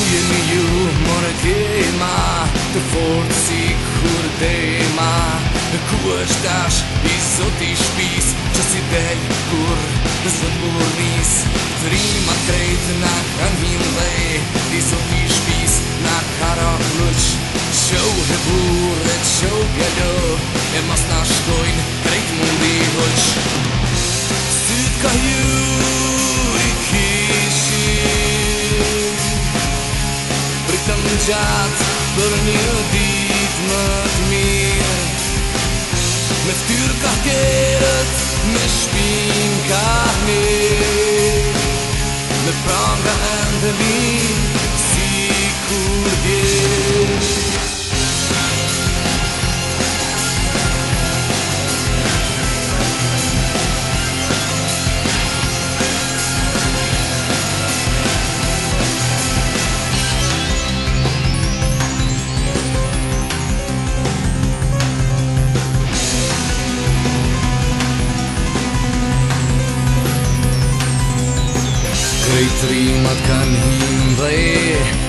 Ku jemi ju more dhema Të fortë si kur dhema Ku është ash i sot i shpis Që si del kur në zëtë burris Të rima krejt në kanin dhe I sot i shpis në karak lëq Qëu he burre, qëu gjallë E mas në shkojnë mundi hëq për një dit më të mirë Me ftyr ka kërët, me shpin ka Kërë i trimat kanë hinë dhe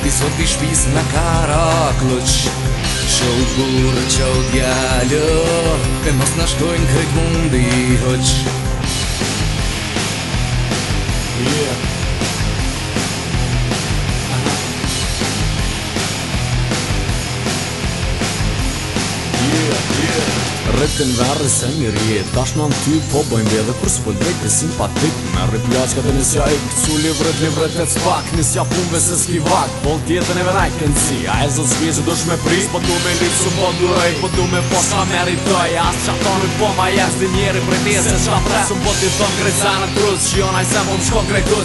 Ti sot i shpis në kara këllëq Shaut burë, shaut gjallë E mos nashdojnë kërë i mundi hëq të në verë se një rjetë Tash në në ty po bëjmë dhe dhe për s'pëllbrek dhe simpatik Me ka të nësja i këcu livret, vrët e cpak Nësja punve se s'ki vak, pol tjetën e vëraj kënë si A e zë zbje që dush me pri Po du me lipë su po du rëj Po du me po sa meritoj As që ato nuk po ma jes Dhe njeri për ti se qa pre Su po ti thëm krejtë në kruz Shionaj se po më shko krejtë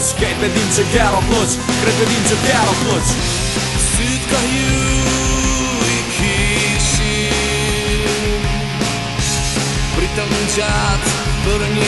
Don't jump, but I you.